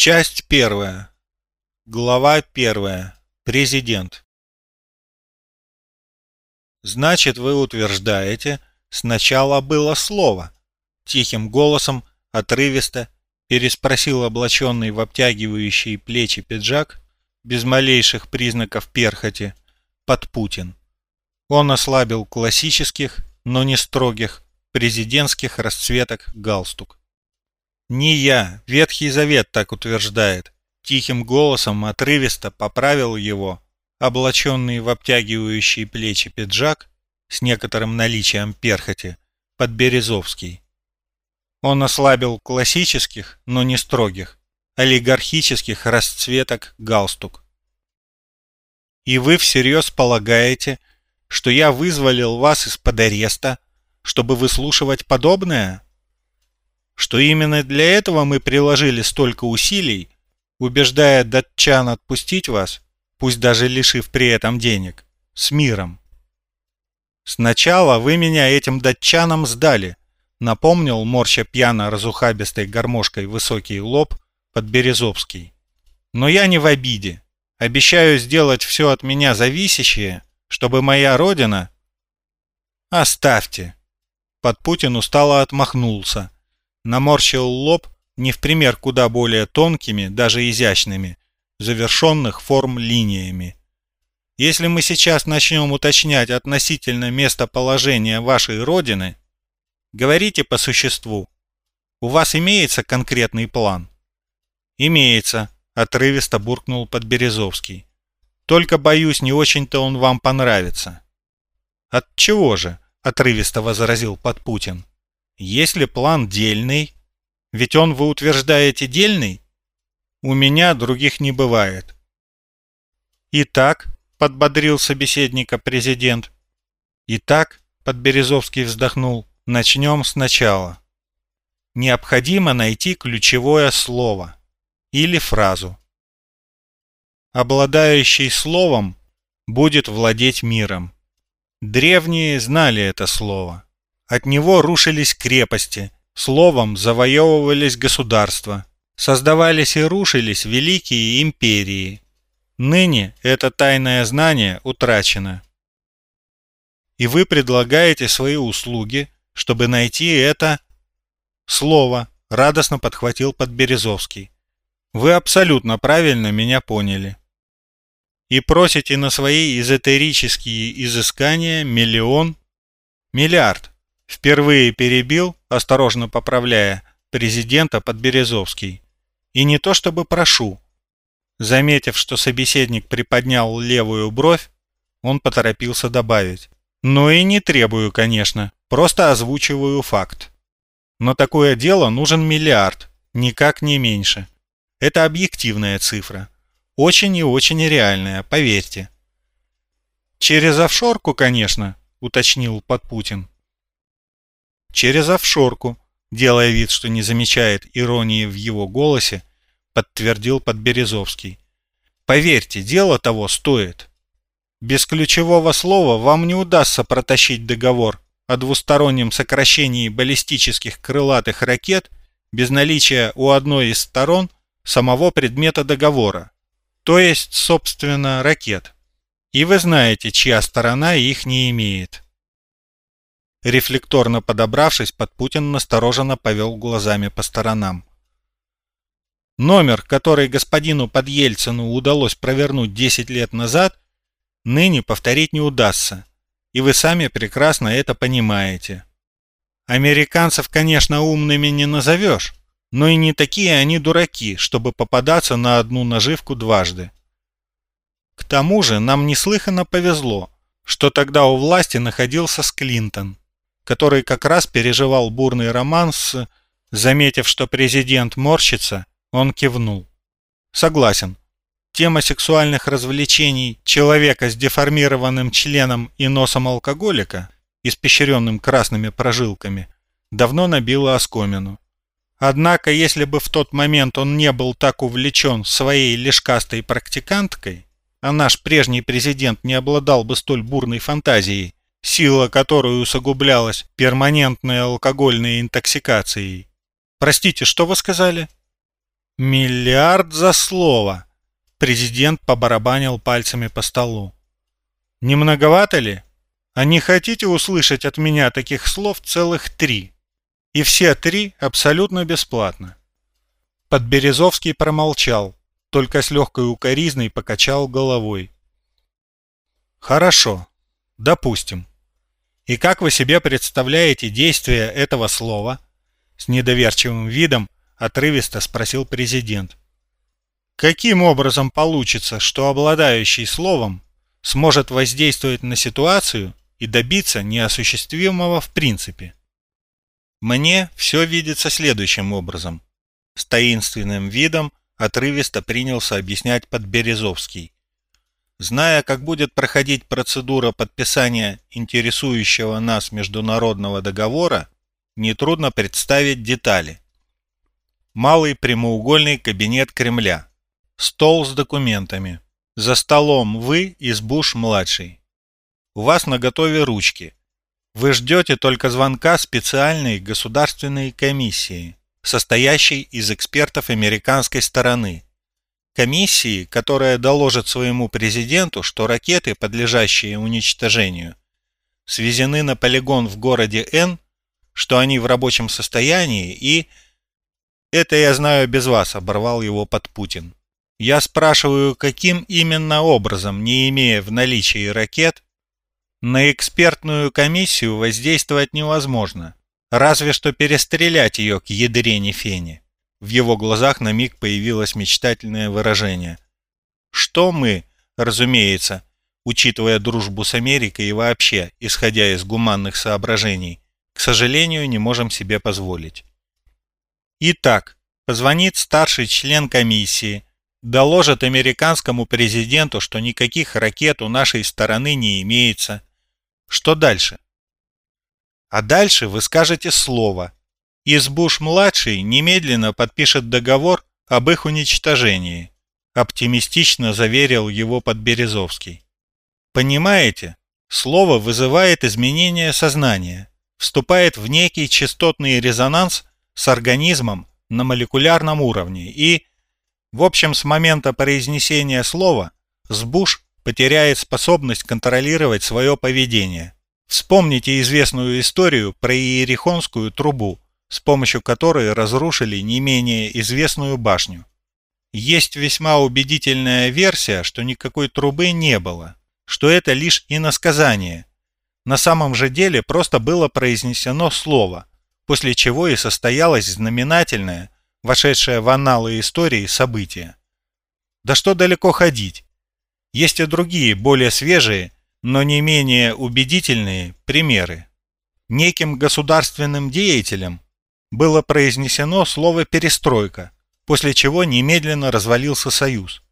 Часть первая. Глава первая. Президент. Значит, вы утверждаете, сначала было слово? Тихим голосом, отрывисто, переспросил облаченный в обтягивающие плечи пиджак, без малейших признаков перхоти, под Путин. Он ослабил классических, но не строгих, президентских расцветок галстук. «Не я, Ветхий Завет так утверждает», тихим голосом отрывисто поправил его, облаченный в обтягивающие плечи пиджак с некоторым наличием перхоти, под Березовский. Он ослабил классических, но не строгих, олигархических расцветок галстук. И вы всерьез полагаете, что я вызволил вас из-под ареста, чтобы выслушивать подобное? Что именно для этого мы приложили столько усилий, убеждая датчан отпустить вас, пусть даже лишив при этом денег, с миром? Сначала вы меня этим датчанам сдали, напомнил морща пьяно разухабистой гармошкой высокий лоб под Березовский. Но я не в обиде. Обещаю сделать все от меня зависящее, чтобы моя родина... Оставьте. Под Путин устало отмахнулся. Наморщил лоб не в пример куда более тонкими, даже изящными, завершенных форм линиями. Если мы сейчас начнем уточнять относительно местоположения вашей родины, говорите по существу. У вас имеется конкретный план? Имеется, отрывисто буркнул Подберезовский. Только, боюсь, не очень-то он вам понравится. От чего же? Отрывисто возразил Подпутин. Если план дельный, ведь он, вы утверждаете, дельный? У меня других не бывает. Итак, подбодрил собеседника президент. Итак, Подберезовский вздохнул, начнем сначала. Необходимо найти ключевое слово или фразу обладающий словом, будет владеть миром. Древние знали это слово. От него рушились крепости, словом завоевывались государства, создавались и рушились великие империи. Ныне это тайное знание утрачено. И вы предлагаете свои услуги, чтобы найти это слово, радостно подхватил Подберезовский. Вы абсолютно правильно меня поняли. И просите на свои эзотерические изыскания миллион, миллиард. Впервые перебил, осторожно поправляя, президента Подберезовский. И не то чтобы прошу. Заметив, что собеседник приподнял левую бровь, он поторопился добавить. Но и не требую, конечно, просто озвучиваю факт. Но такое дело нужен миллиард, никак не меньше. Это объективная цифра. Очень и очень реальная, поверьте. Через офшорку, конечно, уточнил Подпутин. Через офшорку, делая вид, что не замечает иронии в его голосе, подтвердил Подберезовский. Поверьте, дело того стоит. Без ключевого слова вам не удастся протащить договор о двустороннем сокращении баллистических крылатых ракет без наличия у одной из сторон самого предмета договора, то есть, собственно, ракет. И вы знаете, чья сторона их не имеет. Рефлекторно подобравшись, под Путин настороженно повел глазами по сторонам. Номер, который господину Подельцину удалось провернуть 10 лет назад, ныне повторить не удастся, и вы сами прекрасно это понимаете. Американцев, конечно, умными не назовешь, но и не такие они дураки, чтобы попадаться на одну наживку дважды. К тому же нам неслыханно повезло, что тогда у власти находился Склинтон, который как раз переживал бурный роман с... Заметив, что президент морщится, он кивнул. Согласен. Тема сексуальных развлечений человека с деформированным членом и носом алкоголика, испещренным красными прожилками, давно набила оскомину. Однако, если бы в тот момент он не был так увлечен своей лишкастой практиканткой, а наш прежний президент не обладал бы столь бурной фантазией, сила которой усугублялась перманентной алкогольной интоксикацией. Простите, что вы сказали? Миллиард за слово. Президент побарабанил пальцами по столу. Не многовато ли? А не хотите услышать от меня таких слов целых три? И все три абсолютно бесплатно. Подберезовский промолчал, только с легкой укоризной покачал головой. Хорошо, допустим. И как вы себе представляете действие этого слова? С недоверчивым видом отрывисто спросил президент. Каким образом получится, что обладающий словом сможет воздействовать на ситуацию и добиться неосуществимого в принципе? Мне все видится следующим образом. С таинственным видом отрывисто принялся объяснять Подберезовский. Зная, как будет проходить процедура подписания интересующего нас международного договора, нетрудно представить детали. Малый прямоугольный кабинет Кремля. Стол с документами. За столом вы из Буш-младший. У вас наготове ручки. Вы ждете только звонка специальной государственной комиссии, состоящей из экспертов американской стороны – комиссии, которая доложит своему президенту, что ракеты, подлежащие уничтожению, свезены на полигон в городе Н, что они в рабочем состоянии и... «Это я знаю без вас», — оборвал его под Путин. «Я спрашиваю, каким именно образом, не имея в наличии ракет, на экспертную комиссию воздействовать невозможно, разве что перестрелять ее к ядрене фени». В его глазах на миг появилось мечтательное выражение. Что мы, разумеется, учитывая дружбу с Америкой и вообще, исходя из гуманных соображений, к сожалению, не можем себе позволить. Итак, позвонит старший член комиссии, доложит американскому президенту, что никаких ракет у нашей стороны не имеется. Что дальше? А дальше вы скажете слово – Избуш-младший немедленно подпишет договор об их уничтожении, оптимистично заверил его Подберезовский. Понимаете, слово вызывает изменение сознания, вступает в некий частотный резонанс с организмом на молекулярном уровне и, в общем, с момента произнесения слова Сбуш потеряет способность контролировать свое поведение. Вспомните известную историю про Иерихонскую трубу – с помощью которой разрушили не менее известную башню. Есть весьма убедительная версия, что никакой трубы не было, что это лишь иносказание. На самом же деле просто было произнесено слово, после чего и состоялось знаменательное, вошедшее в анналы истории событие. Да что далеко ходить? Есть и другие, более свежие, но не менее убедительные примеры. Неким государственным деятелем было произнесено слово «перестройка», после чего немедленно развалился Союз.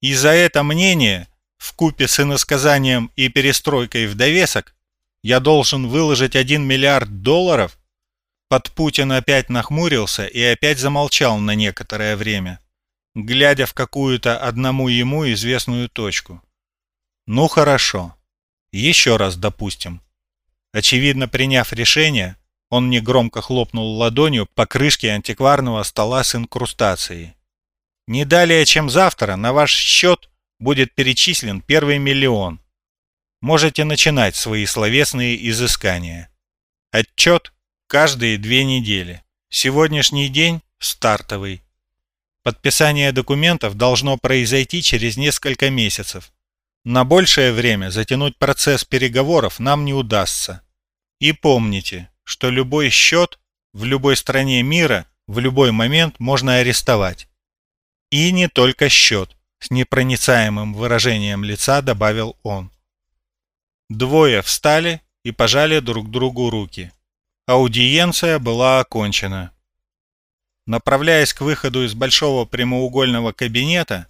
И за это мнение, в купе с иносказанием и перестройкой в довесок, я должен выложить 1 миллиард долларов? Под Путин опять нахмурился и опять замолчал на некоторое время, глядя в какую-то одному ему известную точку. Ну хорошо. Еще раз допустим. Очевидно, приняв решение, он негромко хлопнул ладонью по крышке антикварного стола с инкрустацией. «Не далее, чем завтра, на ваш счет будет перечислен первый миллион. Можете начинать свои словесные изыскания. Отчет каждые две недели. Сегодняшний день стартовый. Подписание документов должно произойти через несколько месяцев. На большее время затянуть процесс переговоров нам не удастся. И помните, что любой счет в любой стране мира в любой момент можно арестовать. И не только счет, с непроницаемым выражением лица добавил он. Двое встали и пожали друг другу руки. Аудиенция была окончена. Направляясь к выходу из большого прямоугольного кабинета,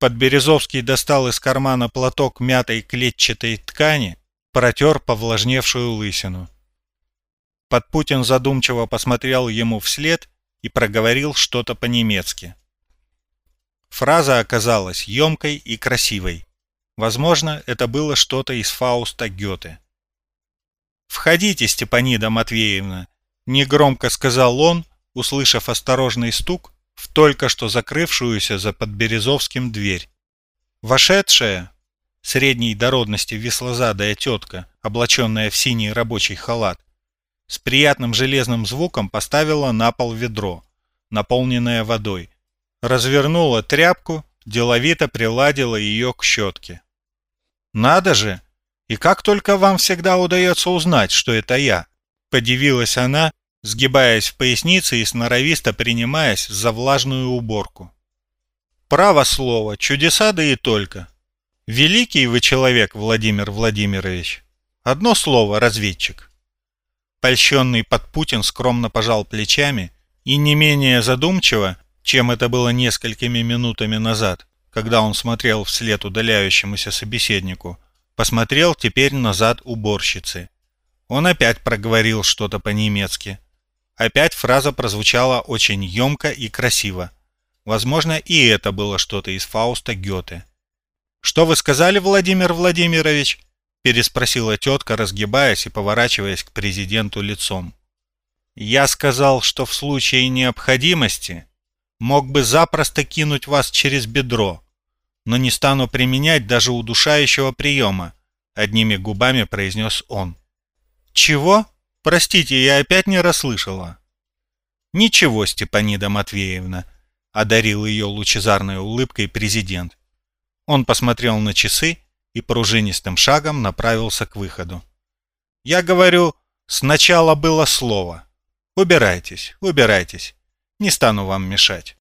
Подберезовский достал из кармана платок мятой клетчатой ткани, протер повлажневшую лысину. Подпутин задумчиво посмотрел ему вслед и проговорил что-то по-немецки. Фраза оказалась емкой и красивой. Возможно, это было что-то из Фауста Гёте. «Входите, Степанида Матвеевна», — негромко сказал он, услышав осторожный стук, в только что закрывшуюся за Подберезовским дверь. Вошедшая, средней дородности веслозадая тетка, облаченная в синий рабочий халат, с приятным железным звуком поставила на пол ведро, наполненное водой, развернула тряпку, деловито приладила ее к щетке. «Надо же! И как только вам всегда удается узнать, что это я!» – подивилась она, сгибаясь в пояснице и сноровисто принимаясь за влажную уборку. «Право слово, чудеса да и только. Великий вы человек, Владимир Владимирович. Одно слово, разведчик». Польщенный под Путин скромно пожал плечами и не менее задумчиво, чем это было несколькими минутами назад, когда он смотрел вслед удаляющемуся собеседнику, посмотрел теперь назад уборщицы. Он опять проговорил что-то по-немецки. Опять фраза прозвучала очень емко и красиво. Возможно, и это было что-то из Фауста Гёте. «Что вы сказали, Владимир Владимирович?» Переспросила тетка, разгибаясь и поворачиваясь к президенту лицом. «Я сказал, что в случае необходимости мог бы запросто кинуть вас через бедро, но не стану применять даже удушающего приема», одними губами произнес он. «Чего? Простите, я опять не расслышала». «Ничего, Степанида Матвеевна», — одарил ее лучезарной улыбкой президент. Он посмотрел на часы и пружинистым шагом направился к выходу. «Я говорю, сначала было слово. Убирайтесь, убирайтесь. Не стану вам мешать».